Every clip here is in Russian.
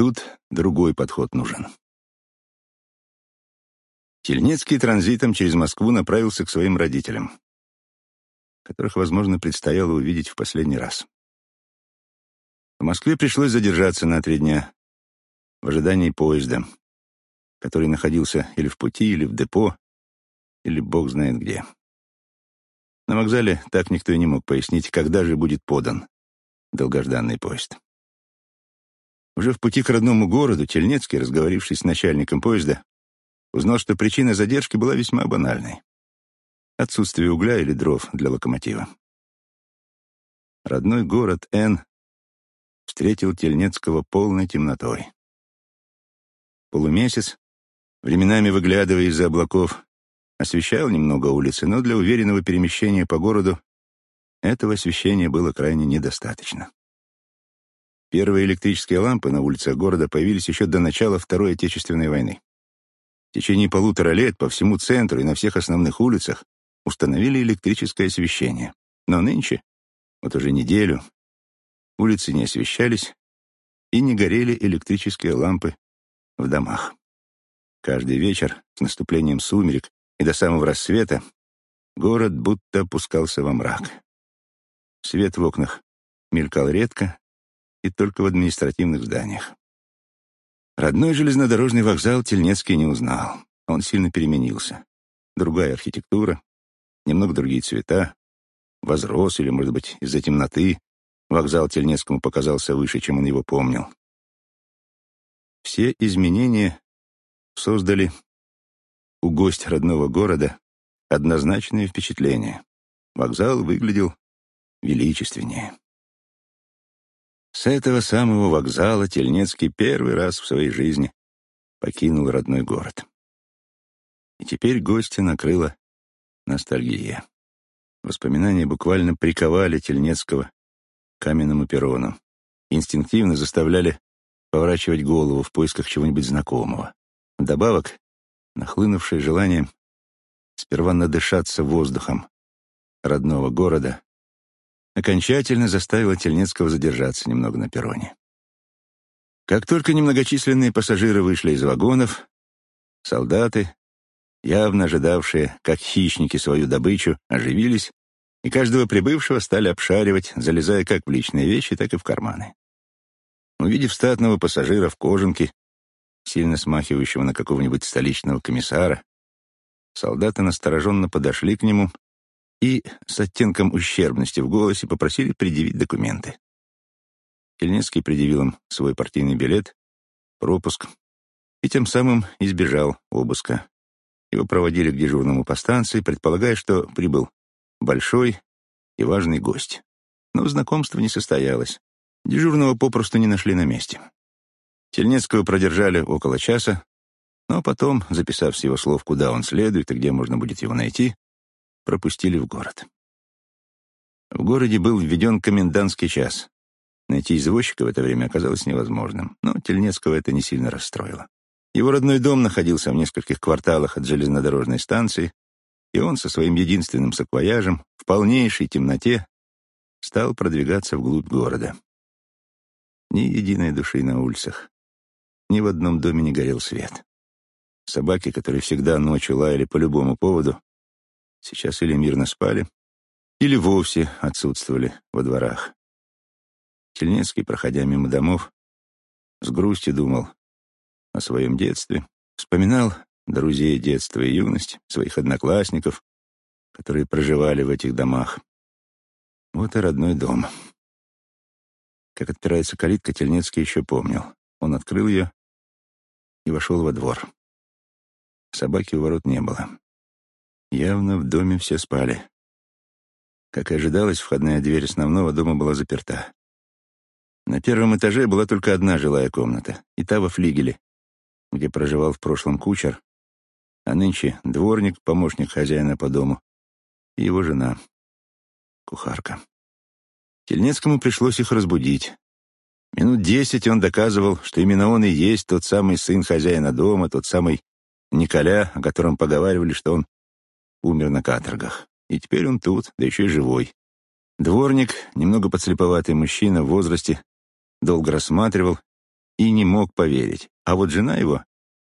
тут другой подход нужен. Тельнецкий транзитом через Москву направился к своим родителям, которых, возможно, предстояло увидеть в последний раз. В Москве пришлось задержаться на три дня в ожидании поезда, который находился или в пути, или в депо, или бог знает где. На вокзале так никто и не мог пояснить, когда же будет подан долгожданный поезд. Уже в пути к родному городу Тельнецкий, разговорившись с начальником поезда, узнал, что причина задержки была весьма банальной. Отсутствие угля или дров для локомотива. Родной город Н встретил Тельнецкого полной темнотой. Полумесяц, временами выглядывая из-за облаков, освещал немного улицы, но для уверенного перемещения по городу этого освещения было крайне недостаточно. Первые электрические лампы на улицах города появились еще до начала Второй Отечественной войны. В течение полутора лет по всему центру и на всех основных улицах установили электрическое освещение. Но нынче, вот уже неделю, улицы не освещались и не горели электрические лампы в домах. Каждый вечер с наступлением сумерек и до самого рассвета город будто опускался во мрак. Свет в окнах мелькал редко и только в административных зданиях. Родной железнодорожный вокзал Тельнецкий не узнал. Он сильно переменился. Другая архитектура, немного другие цвета. Возрос, или, может быть, из-за темноты, вокзал Тельнецкому показался выше, чем он его помнил. Все изменения создали у гостя родного города однозначное впечатление. Вокзал выглядел величественнее. С этого самого вокзала Тельнецкий первый раз в своей жизни покинул родной город. И теперь гостя накрыла ностальгия. Воспоминания буквально приковали Тельнецкого к каменному перрону, инстинктивно заставляли поворачивать голову в поисках чего-нибудь знакомого. Вдобавок, нахлынувшее желание сперва надышаться воздухом родного города окончательно заставило Тельнецкого задержаться немного на перроне. Как только немногочисленные пассажиры вышли из вагонов, солдаты, явно ожидавшие, как хищники, свою добычу, оживились и каждого прибывшего стали обшаривать, залезая как в личные вещи, так и в карманы. Увидев статного пассажира в кожанке, сильно смахивающего на какого-нибудь столичного комиссара, солдаты настороженно подошли к нему и с оттенком ущербности в голосе попросили предъявить документы. Кельнецкий предъявил им свой партийный билет, пропуск, и тем самым избежал обыска. Его проводили к дежурному по станции, предполагая, что прибыл большой и важный гость. Но знакомство не состоялось. Дежурного попросту не нашли на месте. Тельнецкого продержали около часа, но потом, записав с его слов, куда он следует и где можно будет его найти, пропустили в город. В городе был введен комендантский час. Найти извозчика в это время оказалось невозможным, но Тельнецкого это не сильно расстроило. Его родной дом находился в нескольких кварталах от железнодорожной станции, и он со своим единственным саквояжем в полнейшей темноте стал продвигаться вглубь города. Ни единой души на улицах. Ни в одном доме не горел свет. Собаки, которые всегда ночью лаяли по любому поводу, сейчас или мирно спали, или вовсе отсутствовали во дворах. Тельнецкий, проходя мимо домов, с грустью думал о своем детстве, вспоминал друзей детства и юность, своих одноклассников, которые проживали в этих домах. Вот и родной дом. Как отпирается калитка, Тельнецкий еще помнил. Он открыл ее и вошел во двор. Собаки у ворот не было. Явно в доме все спали. Как и ожидалось, входная дверь основного дома была заперта. На первом этаже была только одна жилая комната, и та во флигеле, где проживал в прошлом кучер, а нынче дворник, помощник хозяина по дому, и его жена, кухарка. Тельнецкому пришлось их разбудить. Минут десять он доказывал, что именно он и есть тот самый сын хозяина дома, тот самый Николя, о котором поговаривали, что он умер на каторгах. И теперь он тут, да еще и живой. Дворник, немного подслеповатый мужчина в возрасте, долго рассматривал и не мог поверить. А вот жена его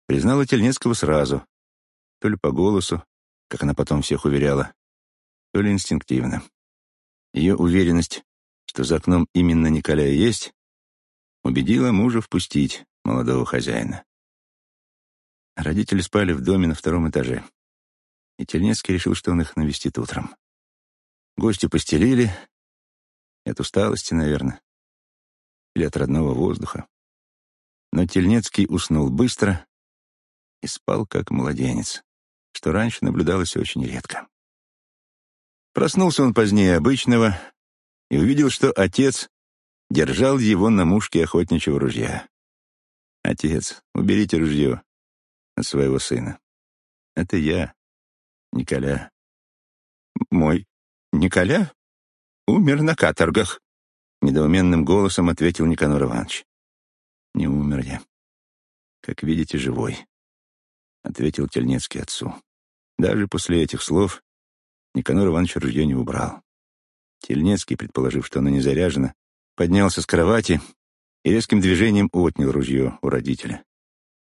признала Тельнецкого сразу, то ли по голосу, как она потом всех уверяла, то ли инстинктивно. Ее уверенность, что за окном именно Николя есть, убедила мужа впустить молодого хозяина. Родители спали в доме на втором этаже, и Тельнецкий решил, что он их навестит утром. Гости постелили, от усталости, наверное, или от родного воздуха. Но Тельнецкий уснул быстро и спал как младенец, что раньше наблюдалось очень редко. Проснулся он позднее обычного и увидел, что отец держал его на мушке охотничьего ружья. «Отец, уберите ружье от своего сына. Это я, Николя». «Мой Николя умер на каторгах», — недоуменным голосом ответил Никанор Иванович. «Не умер я. Как видите, живой», — ответил Тельнецкий отцу. Даже после этих слов Никанор Иванович ружье не убрал. Тельнецкий, предположив, что оно не заряжено, поднялся с кровати и резким движением отнял ружье у родителя.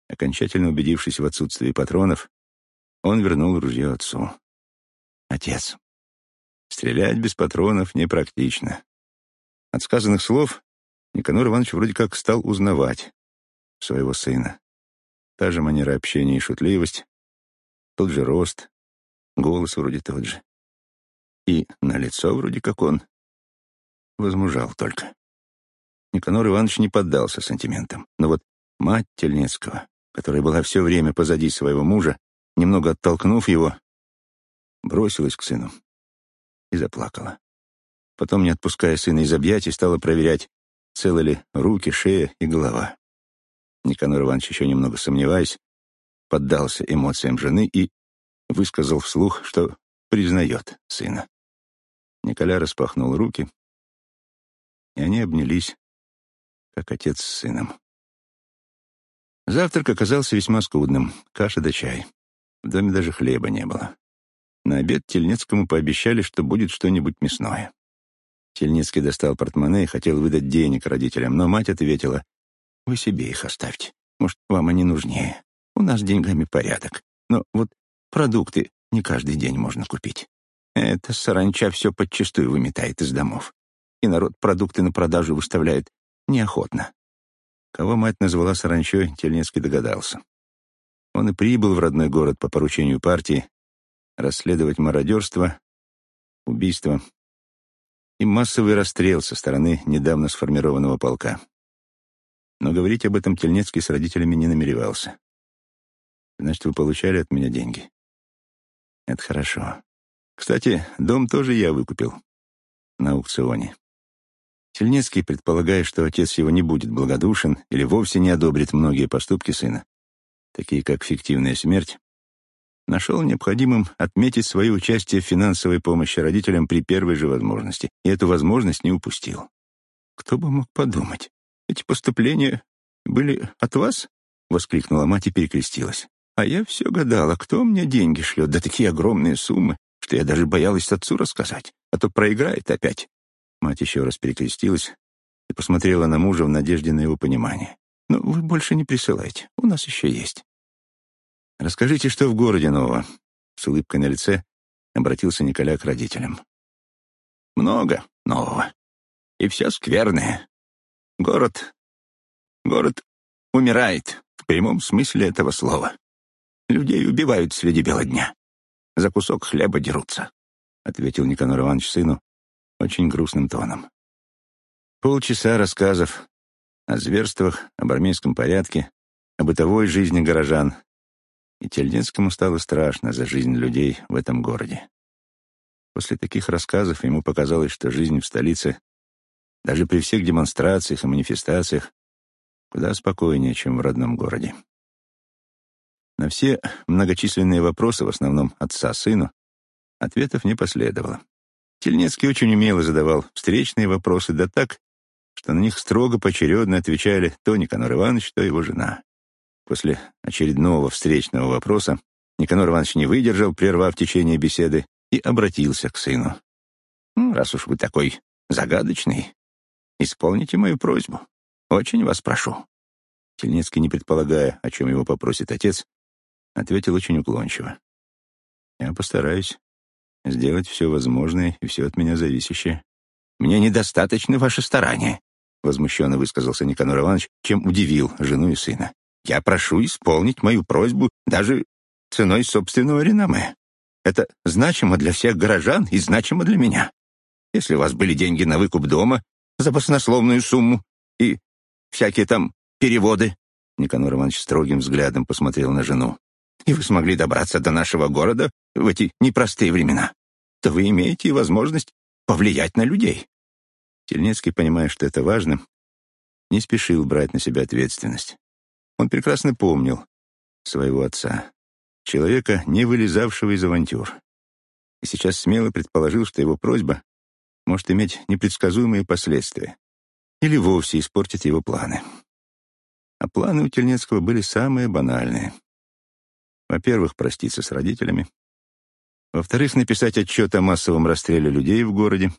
Окончательно убедившись в отсутствии патронов, он вернул ружье отцу. «Отец, стрелять без патронов непрактично». От сказанных слов Никанор Иванович вроде как стал узнавать своего сына. Та же манера общения и шутливость, тот же рост, голос вроде тот же. И на лицо вроде как он. Возмужал только. Никанор Иванович не поддался сантиментам. Но вот мать Тельнецкого, которая была все время позади своего мужа, немного оттолкнув его, бросилась к сыну и заплакала. Потом, не отпуская сына из объятий, стала проверять, целы ли руки, шея и голова. Никанор Иванович, еще немного сомневаясь, поддался эмоциям жены и высказал вслух, что признает сына. Николя распахнул руки, и они обнялись, как отец с сыном. Завтрак оказался весьма скудным — каша да чай. В доме даже хлеба не было. На обед Тельнецкому пообещали, что будет что-нибудь мясное. Тельнецкий достал портмоне и хотел выдать денег родителям, но мать ответила, «Вы себе их оставьте. Может, вам они нужнее. У нас деньгами порядок. Но вот продукты не каждый день можно купить. Эта саранча все подчистую выметает из домов. И народ продукты на продажу выставляет неохотно. Кого мать назвала саранчой, Тельнецкий догадался. Он и прибыл в родной город по поручению партии расследовать мародерство, убийство и массовый расстрел со стороны недавно сформированного полка. Но говорить об этом Тельнецкий с родителями не намеревался. «Значит, вы получали от меня деньги?» «Это хорошо. Кстати, дом тоже я выкупил. На аукционе. Тельнецкий, предполагая, что отец его не будет благодушен или вовсе не одобрит многие поступки сына, такие как фиктивная смерть, нашел необходимым отметить свое участие в финансовой помощи родителям при первой же возможности, и эту возможность не упустил. «Кто бы мог подумать? Эти поступления были от вас?» — воскликнула мать и перекрестилась. «А я все гадала, кто мне деньги шлет, да такие огромные суммы, что я даже боялась отцу рассказать, а то проиграет опять. Мать еще раз перекрестилась и посмотрела на мужа в надежде на его понимание. «Ну, вы больше не присылайте, у нас еще есть». «Расскажите, что в городе нового?» С улыбкой на лице обратился Николя к родителям. «Много нового. И все скверное. Город... Город умирает в прямом смысле этого слова. Людей убивают среди бела дня. За кусок хлеба дерутся», — ответил Никанор Иванович сыну, очень грустным тоном. Полчаса рассказов о зверствах, об армейском порядке, о бытовой жизни горожан. И Тельнецкому стало страшно за жизнь людей в этом городе. После таких рассказов ему показалось, что жизнь в столице, даже при всех демонстрациях и манифестациях, куда спокойнее, чем в родном городе. На все многочисленные вопросы, в основном отца сыну, ответов не последовало. Тельнецкий очень умело задавал встречные вопросы, да так, что на них строго поочередно отвечали то Никанор Иванович, то его жена. После очередного встречного вопроса Никанор Иванович не выдержал, прервав течение беседы, и обратился к сыну. «Ну, «Раз уж вы такой загадочный, исполните мою просьбу. Очень вас прошу. Тельнецкий, не предполагая, о чем его попросит отец, ответил очень уклончиво. «Я постараюсь сделать все возможное и все от меня зависящее». «Мне недостаточно ваше старание», — возмущенно высказался Никанор Иванович, чем удивил жену и сына. «Я прошу исполнить мою просьбу даже ценой собственного реноме. Это значимо для всех горожан и значимо для меня. Если у вас были деньги на выкуп дома за баснословную сумму и всякие там переводы, Никанор Иванович строгим взглядом посмотрел на жену, и вы смогли добраться до нашего города в эти непростые времена, то вы имеете возможность повлиять на людей. Тельнецкий, понимая, что это важно, не спешил брать на себя ответственность. Он прекрасно помнил своего отца, человека, не вылезавшего из авантюр. И сейчас смело предположил, что его просьба может иметь непредсказуемые последствия или вовсе испортить его планы. А планы у Тельнецкого были самые банальные. Во-первых, проститься с родителями. Во-вторых, написать отчет о массовом расстреле людей в городе.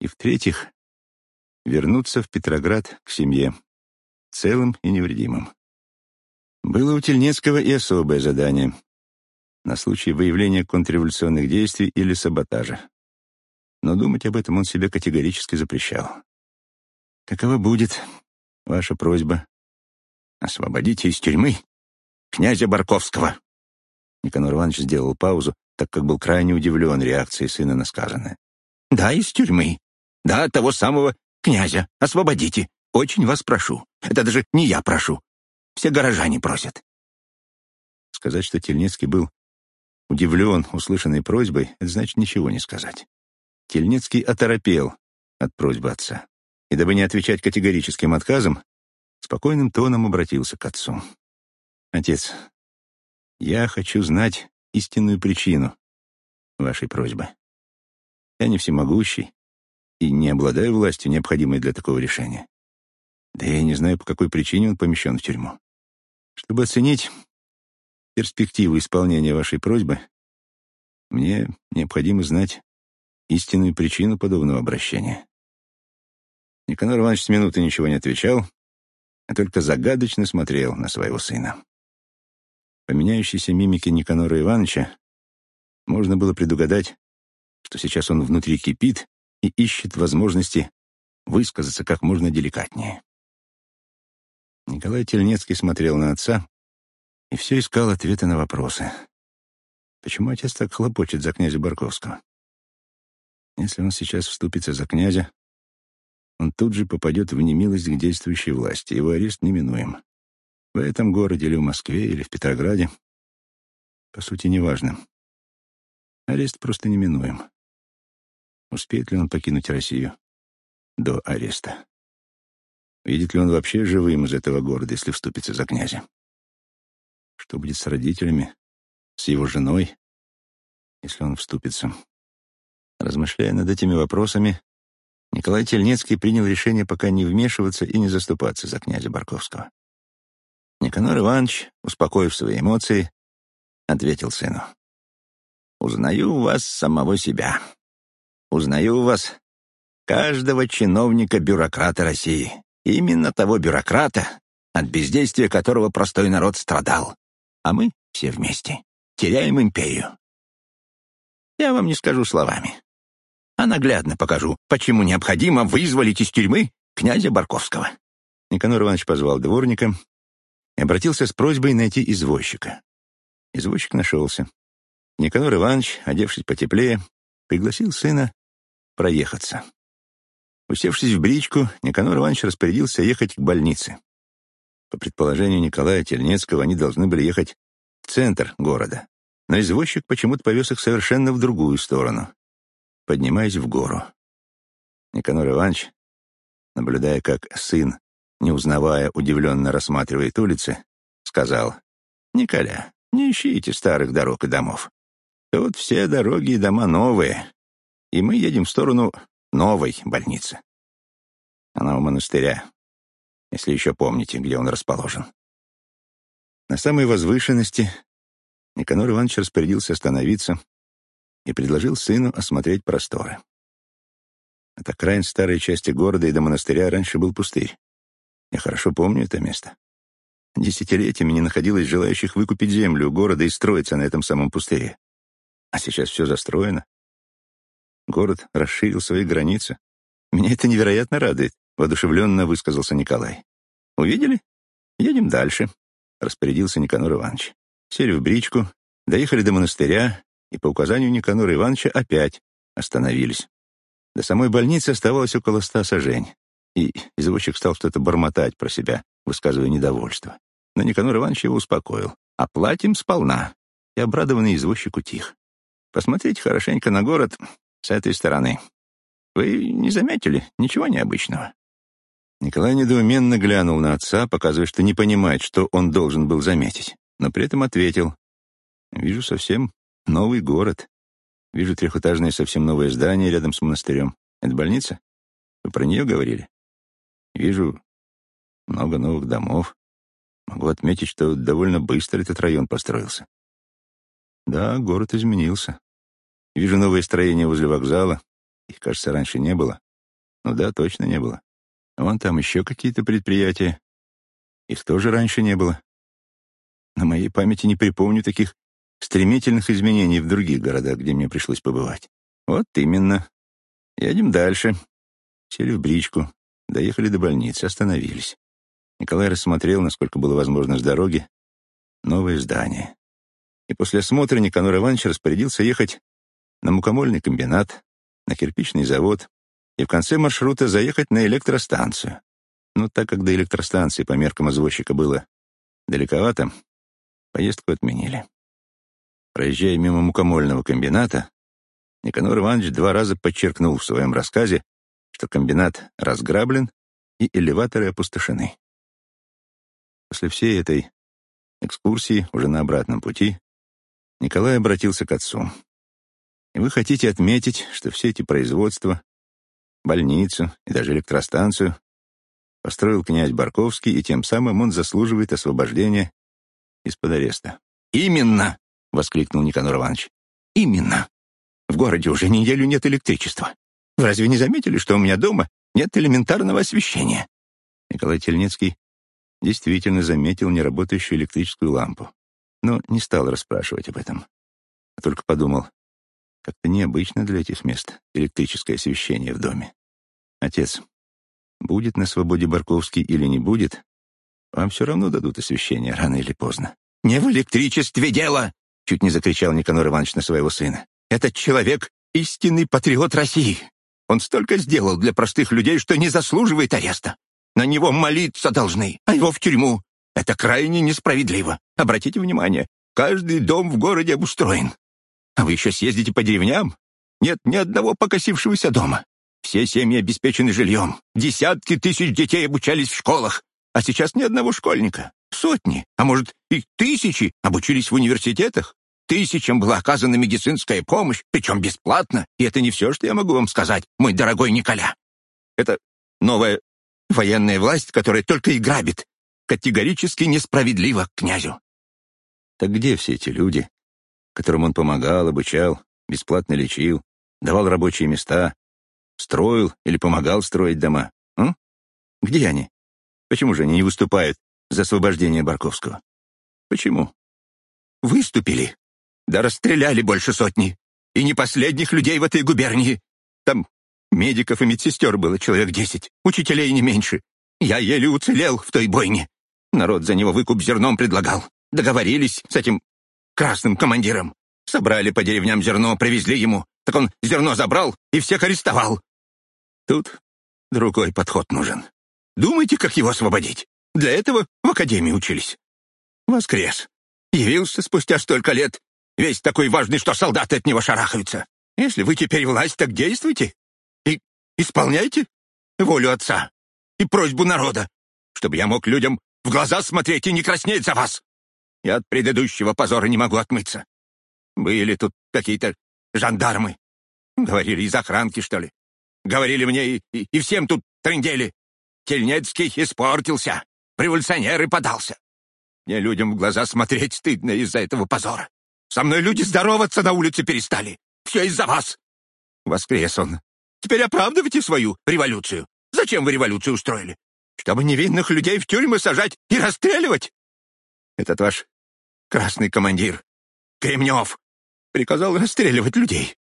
И в-третьих, вернуться в Петроград к семье, целым и невредимым. Было у Тельнецкого и особое задание на случай выявления контрреволюционных действий или саботажа. Но думать об этом он себе категорически запрещал. «Какова будет ваша просьба?» «Освободите из тюрьмы князя Барковского!» Никанор Иванович сделал паузу, так как был крайне удивлен реакцией сына на сказанное. «Да, из тюрьмы. Да, того самого князя. Освободите. Очень вас прошу. Это даже не я прошу. Все горожане просят. Сказать, что Тельнецкий был удивлен услышанной просьбой, это значит ничего не сказать. Тельнецкий оторопел от просьбы отца. И дабы не отвечать категорическим отказом, спокойным тоном обратился к отцу. «Отец, я хочу знать истинную причину вашей просьбы. Я не всемогущий и не обладаю властью, необходимой для такого решения. Да я не знаю, по какой причине он помещен в тюрьму. Чтобы оценить перспективу исполнения вашей просьбы, мне необходимо знать истинную причину подобного обращения. Никанор Иванович с минуты ничего не отвечал, а только загадочно смотрел на своего сына. По меняющейся мимике Никанора Ивановича можно было предугадать, что сейчас он внутри кипит и ищет возможности высказаться как можно деликатнее. Николай Тельнецкий смотрел на отца и все искал ответы на вопросы. Почему отец так хлопочет за князя Барковского? Если он сейчас вступится за князя, он тут же попадет в немилость к действующей власти. Его арест неминуем. В этом городе или в Москве, или в Петрограде. По сути, неважно. Арест просто неминуем. Успеет ли он покинуть Россию до ареста? Видит ли он вообще живым из этого города, если вступится за князя? Что будет с родителями, с его женой, если он вступится? Размышляя над этими вопросами, Николай Тельнецкий принял решение пока не вмешиваться и не заступаться за князя Барковского. Никанор Иванович, успокоив свои эмоции, ответил сыну. «Узнаю вас самого себя. Узнаю вас каждого чиновника-бюрократа России. Именно того бюрократа, от бездействия которого простой народ страдал. А мы все вместе теряем империю. Я вам не скажу словами, а наглядно покажу, почему необходимо вызволить из тюрьмы князя Барковского. Никанор Иванович позвал дворника и обратился с просьбой найти извозчика. Извозчик нашелся. Никанор Иванович, одевшись потеплее, пригласил сына проехаться. Усевшись в бричку, Никанор Иванович распорядился ехать к больнице. По предположению Николая Тельнецкого, они должны были ехать в центр города. Но извозчик почему-то повез их совершенно в другую сторону, поднимаясь в гору. Никанор Иванович, наблюдая, как сын, не узнавая, удивленно рассматривает улицы, сказал, «Николя, не ищите старых дорог и домов. Тут все дороги и дома новые, и мы едем в сторону новой больницы. Она у монастыря, если еще помните, где он расположен. На самой возвышенности Никанор Иванович распорядился остановиться и предложил сыну осмотреть просторы. От окраин старой части города и до монастыря раньше был пустырь. Я хорошо помню это место. Десятилетиями не находилось желающих выкупить землю у города и строиться на этом самом пустыре. А сейчас все застроено. Город расширил свои границы. Меня это невероятно радует, воодушевленно высказался Николай. Увидели? Едем дальше, распорядился Никанор Иванович. Сели в бричку, доехали до монастыря и по указанию Никанора Ивановича опять остановились. До самой больницы оставалось около ста сажень, и извозчик стал что-то бормотать про себя, высказывая недовольство. Но Никанор Иванович его успокоил. «Оплатим сполна». И обрадованный извозчик утих. «Посмотрите хорошенько на город с этой стороны. Вы не заметили ничего необычного?» Николай недоуменно глянул на отца, показывая, что не понимает, что он должен был заметить, но при этом ответил. «Вижу совсем новый город. Вижу трехэтажное совсем новое здание рядом с монастырем. Это больница? Вы про нее говорили? Вижу много новых домов. Могу отметить, что довольно быстро этот район построился. Да, город изменился. Вижу новые строения возле вокзала. Их, кажется, раньше не было. Ну да, точно не было. Вон там еще какие-то предприятия. Их тоже раньше не было. На моей памяти не припомню таких стремительных изменений в других городах, где мне пришлось побывать. Вот именно. Едем дальше. Сели в бричку, доехали до больницы, остановились. Николай рассмотрел, насколько было возможно с дороги, новое здание. И после осмотра Никанор Иванович распорядился ехать на мукомольный комбинат, на кирпичный завод и в конце маршрута заехать на электростанцию. Но так как до электростанции по меркам извозчика было далековато, поездку отменили. Проезжая мимо мукомольного комбината, Никанор Иванович два раза подчеркнул в своем рассказе, что комбинат разграблен и элеваторы опустошены. После всей этой экскурсии, уже на обратном пути, Николай обратился к отцу. «И вы хотите отметить, что все эти производства, больницу и даже электростанцию построил князь Барковский, и тем самым он заслуживает освобождения из-под ареста». «Именно!» — воскликнул Никанор Иванович. «Именно! В городе уже неделю нет электричества. Вы разве не заметили, что у меня дома нет элементарного освещения?» Николай Тельнецкий действительно заметил неработающую электрическую лампу, но не стал расспрашивать об этом, а только подумал, как-то необычно для этих мест электрическое освещение в доме. Отец, будет на свободе Барковский или не будет, вам все равно дадут освещение рано или поздно. «Не в электричестве дело!» — чуть не закричал Никанор Иванович на своего сына. «Этот человек — истинный патриот России. Он столько сделал для простых людей, что не заслуживает ареста. На него молиться должны, а его в тюрьму. Это крайне несправедливо. Обратите внимание, каждый дом в городе обустроен. А вы еще съездите по деревням? Нет ни одного покосившегося дома. Все семьи обеспечены жильем. Десятки тысяч детей обучались в школах. А сейчас ни одного школьника. Сотни, а может и тысячи обучились в университетах. Тысячам была оказана медицинская помощь, причем бесплатно. И это не все, что я могу вам сказать, мой дорогой Николя. Это новая Военная власть, которая только и грабит, категорически несправедлива к князю. Так где все эти люди, которым он помогал, обучал, бесплатно лечил, давал рабочие места, строил или помогал строить дома? М? Где они? Почему же они не выступают за освобождение Барковского? Почему? Выступили. Да расстреляли больше сотни. И не последних людей в этой губернии. Там Медиков и медсестер было человек десять, учителей не меньше. Я еле уцелел в той бойне. Народ за него выкуп зерном предлагал. Договорились с этим красным командиром. Собрали по деревням зерно, привезли ему. Так он зерно забрал и всех арестовал. Тут другой подход нужен. Думайте, как его освободить. Для этого в академии учились. Воскрес. Явился спустя столько лет. Весь такой важный, что солдаты от него шарахаются. Если вы теперь власть, так действуйте. Исполняйте волю отца и просьбу народа, чтобы я мог людям в глаза смотреть и не краснеть за вас. Я от предыдущего позора не могу отмыться. Были тут какие-то жандармы. Говорили, из охранки, что ли. Говорили мне и, и, и всем тут трындели. Тельнецкий испортился, революционер и подался. Мне людям в глаза смотреть стыдно из-за этого позора. Со мной люди здороваться на улице перестали. Все из-за вас. Воскрес он, Теперь оправдывайте свою революцию. Зачем вы революцию устроили? чтобы невинных людей в тюрьмы сажать и расстреливать. Этот ваш красный командир, Кремнев, приказал расстреливать людей.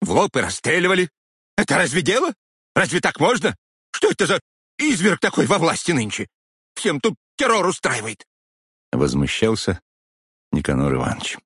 В лоб и расстреливали. Это разве дело? Разве так можно? Что это за изверг такой во власти нынче? Всем тут террор устраивает. Возмущался Никанор Иванович.